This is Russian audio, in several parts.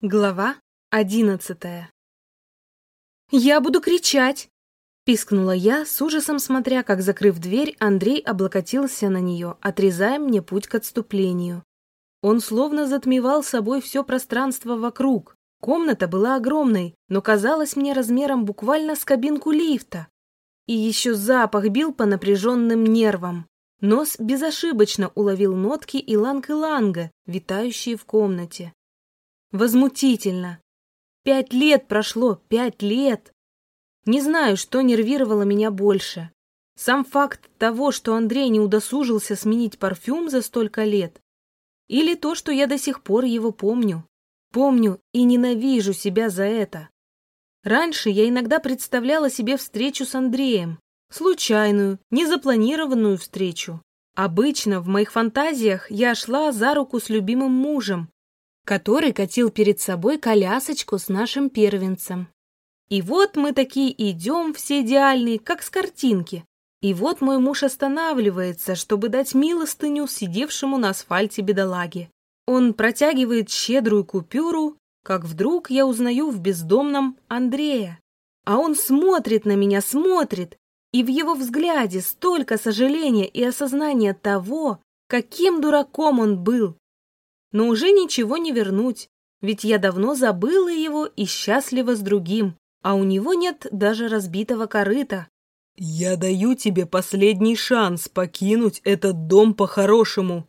Глава одиннадцатая «Я буду кричать!» — пискнула я, с ужасом смотря, как, закрыв дверь, Андрей облокотился на нее, отрезая мне путь к отступлению. Он словно затмевал собой все пространство вокруг. Комната была огромной, но казалась мне размером буквально с кабинку лифта. И еще запах бил по напряженным нервам. Нос безошибочно уловил нотки иланг-иланга, витающие в комнате. Возмутительно. Пять лет прошло, пять лет. Не знаю, что нервировало меня больше. Сам факт того, что Андрей не удосужился сменить парфюм за столько лет, или то, что я до сих пор его помню. Помню и ненавижу себя за это. Раньше я иногда представляла себе встречу с Андреем. Случайную, незапланированную встречу. Обычно в моих фантазиях я шла за руку с любимым мужем, который катил перед собой колясочку с нашим первенцем. И вот мы такие идем, все идеальные, как с картинки. И вот мой муж останавливается, чтобы дать милостыню сидевшему на асфальте бедолаге. Он протягивает щедрую купюру, как вдруг я узнаю в бездомном Андрея. А он смотрит на меня, смотрит, и в его взгляде столько сожаления и осознания того, каким дураком он был, но уже ничего не вернуть, ведь я давно забыла его и счастлива с другим, а у него нет даже разбитого корыта. «Я даю тебе последний шанс покинуть этот дом по-хорошему»,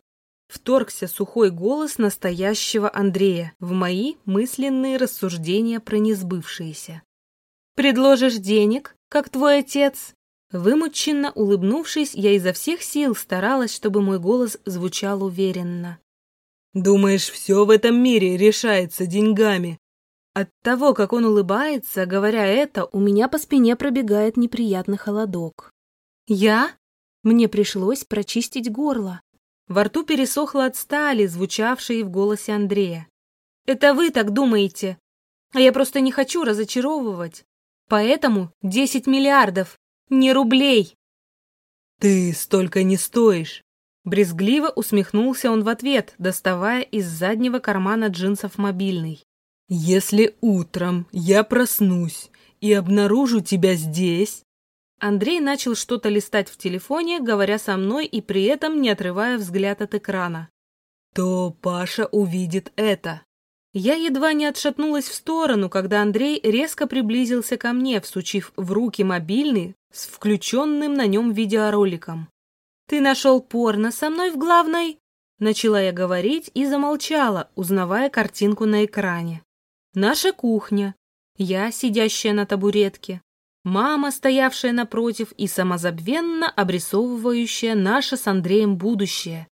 Вторгся сухой голос настоящего Андрея в мои мысленные рассуждения про несбывшиеся. «Предложишь денег, как твой отец?» Вымученно улыбнувшись, я изо всех сил старалась, чтобы мой голос звучал уверенно. Думаешь, все в этом мире решается деньгами? От того, как он улыбается, говоря это, у меня по спине пробегает неприятный холодок. Я? Мне пришлось прочистить горло. Во рту пересохло от стали, звучавшей в голосе Андрея. Это вы так думаете? А я просто не хочу разочаровывать. Поэтому десять миллиардов, не рублей. Ты столько не стоишь. Брезгливо усмехнулся он в ответ, доставая из заднего кармана джинсов мобильный. «Если утром я проснусь и обнаружу тебя здесь...» Андрей начал что-то листать в телефоне, говоря со мной и при этом не отрывая взгляд от экрана. «То Паша увидит это». Я едва не отшатнулась в сторону, когда Андрей резко приблизился ко мне, всучив в руки мобильный с включенным на нем видеороликом. «Ты нашел порно со мной в главной?» Начала я говорить и замолчала, узнавая картинку на экране. Наша кухня. Я, сидящая на табуретке. Мама, стоявшая напротив и самозабвенно обрисовывающая наше с Андреем будущее.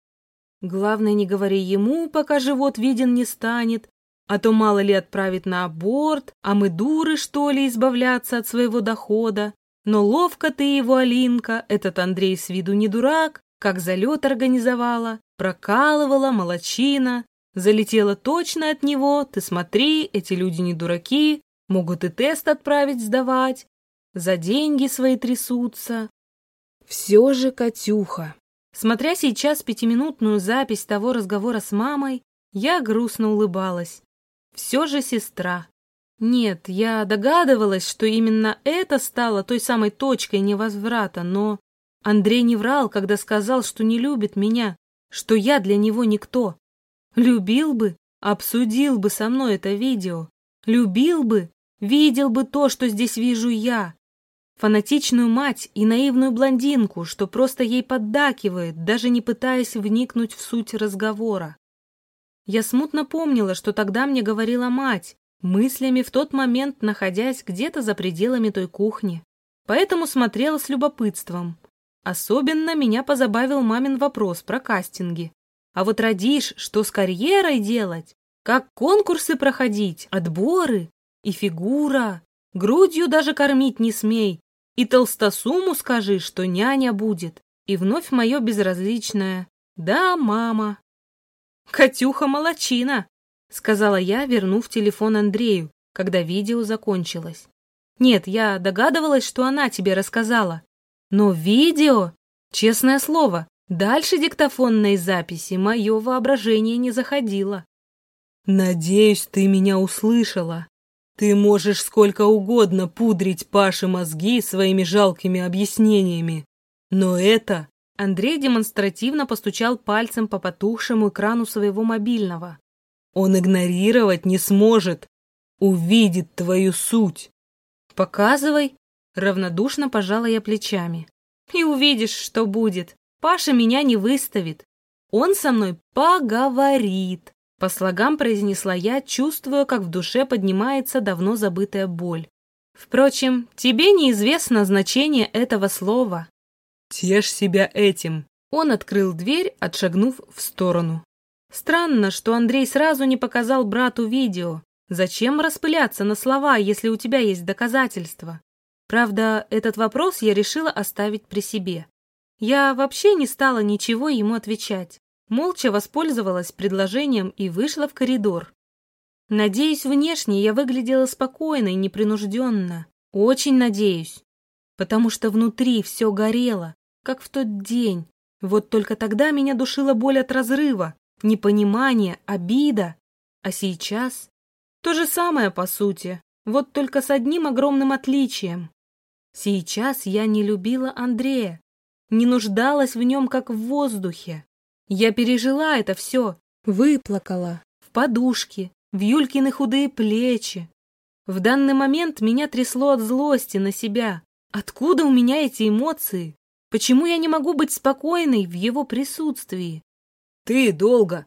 Главное, не говори ему, пока живот виден не станет, а то мало ли отправит на аборт, а мы дуры, что ли, избавляться от своего дохода. Но ловко ты его, Алинка, этот Андрей с виду не дурак, как залет организовала, прокалывала, молочина. Залетела точно от него, ты смотри, эти люди не дураки, могут и тест отправить сдавать, за деньги свои трясутся. Все же Катюха. Смотря сейчас пятиминутную запись того разговора с мамой, я грустно улыбалась. Все же сестра. Нет, я догадывалась, что именно это стало той самой точкой невозврата, но Андрей не врал, когда сказал, что не любит меня, что я для него никто. Любил бы, обсудил бы со мной это видео. Любил бы, видел бы то, что здесь вижу я. Фанатичную мать и наивную блондинку, что просто ей поддакивает, даже не пытаясь вникнуть в суть разговора. Я смутно помнила, что тогда мне говорила мать, мыслями в тот момент находясь где-то за пределами той кухни. Поэтому смотрела с любопытством. Особенно меня позабавил мамин вопрос про кастинги. А вот родишь, что с карьерой делать? Как конкурсы проходить, отборы? И фигура. Грудью даже кормить не смей. И толстосуму скажи, что няня будет. И вновь мое безразличное. Да, мама. Катюха молочина. — сказала я, вернув телефон Андрею, когда видео закончилось. «Нет, я догадывалась, что она тебе рассказала. Но видео, честное слово, дальше диктофонной записи мое воображение не заходило». Надеюсь, ты меня услышала. Ты можешь сколько угодно пудрить Паше мозги своими жалкими объяснениями. Но это... Андрей демонстративно постучал пальцем по потухшему экрану своего мобильного. Он игнорировать не сможет. Увидит твою суть. Показывай. Равнодушно пожала я плечами. И увидишь, что будет. Паша меня не выставит. Он со мной поговорит. По слогам произнесла я, чувствуя, как в душе поднимается давно забытая боль. Впрочем, тебе неизвестно значение этого слова. Тешь себя этим. Он открыл дверь, отшагнув в сторону. Странно, что Андрей сразу не показал брату видео. Зачем распыляться на слова, если у тебя есть доказательства? Правда, этот вопрос я решила оставить при себе. Я вообще не стала ничего ему отвечать. Молча воспользовалась предложением и вышла в коридор. Надеюсь, внешне я выглядела спокойно и непринужденно. Очень надеюсь. Потому что внутри все горело, как в тот день. Вот только тогда меня душила боль от разрыва, непонимание, обида. А сейчас то же самое, по сути, вот только с одним огромным отличием. Сейчас я не любила Андрея, не нуждалась в нем, как в воздухе. Я пережила это все, выплакала, в подушке, в Юлькины худые плечи. В данный момент меня трясло от злости на себя. Откуда у меня эти эмоции? Почему я не могу быть спокойной в его присутствии? Ты долго.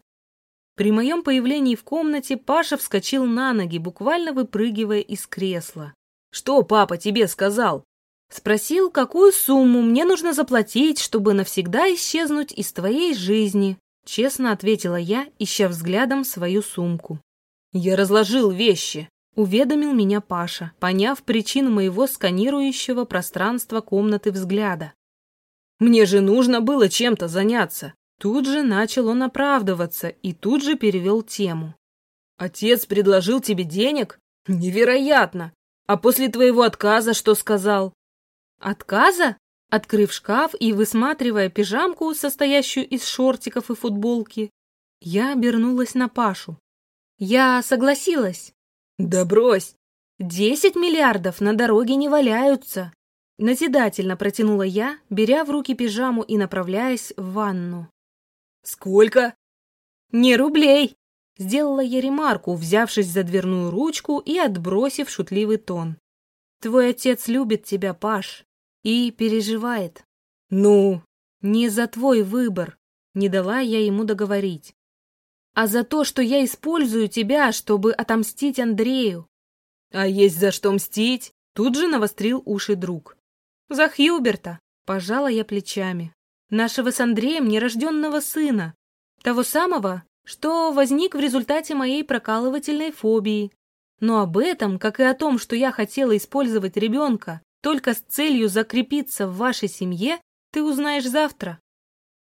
При моем появлении в комнате Паша вскочил на ноги, буквально выпрыгивая из кресла. Что папа тебе сказал? Спросил, какую сумму мне нужно заплатить, чтобы навсегда исчезнуть из твоей жизни. Честно ответила я, ища взглядом свою сумку. Я разложил вещи, уведомил меня Паша, поняв причину моего сканирующего пространства комнаты взгляда. Мне же нужно было чем-то заняться. Тут же начал он оправдываться и тут же перевел тему. Отец предложил тебе денег? Невероятно! А после твоего отказа что сказал? Отказа? Открыв шкаф и высматривая пижамку, состоящую из шортиков и футболки, я обернулась на Пашу. Я согласилась. Да брось! Десять миллиардов на дороге не валяются. Назидательно протянула я, беря в руки пижаму и направляясь в ванну. «Сколько?» «Не рублей!» Сделала я ремарку, взявшись за дверную ручку и отбросив шутливый тон. «Твой отец любит тебя, Паш, и переживает». «Ну?» «Не за твой выбор», — не дала я ему договорить. «А за то, что я использую тебя, чтобы отомстить Андрею». «А есть за что мстить?» Тут же навострил уши друг. За Хьюберта, пожала я плечами. Нашего с Андреем нерожденного сына. Того самого, что возник в результате моей прокалывательной фобии. Но об этом, как и о том, что я хотела использовать ребенка только с целью закрепиться в вашей семье, ты узнаешь завтра.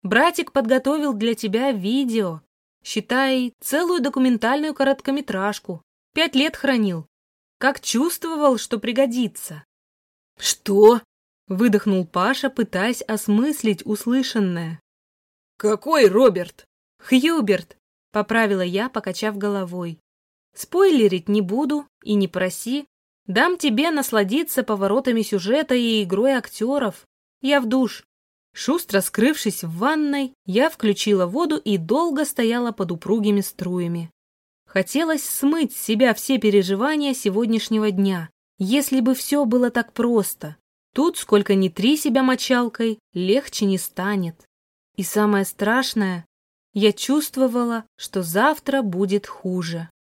Братик подготовил для тебя видео. Считай, целую документальную короткометражку. Пять лет хранил. Как чувствовал, что пригодится. Что? Выдохнул Паша, пытаясь осмыслить услышанное. «Какой Роберт?» «Хьюберт», — поправила я, покачав головой. «Спойлерить не буду и не проси. Дам тебе насладиться поворотами сюжета и игрой актеров. Я в душ». Шустро скрывшись в ванной, я включила воду и долго стояла под упругими струями. Хотелось смыть с себя все переживания сегодняшнего дня, если бы все было так просто. Тут, сколько ни три себя мочалкой, легче не станет. И самое страшное, я чувствовала, что завтра будет хуже.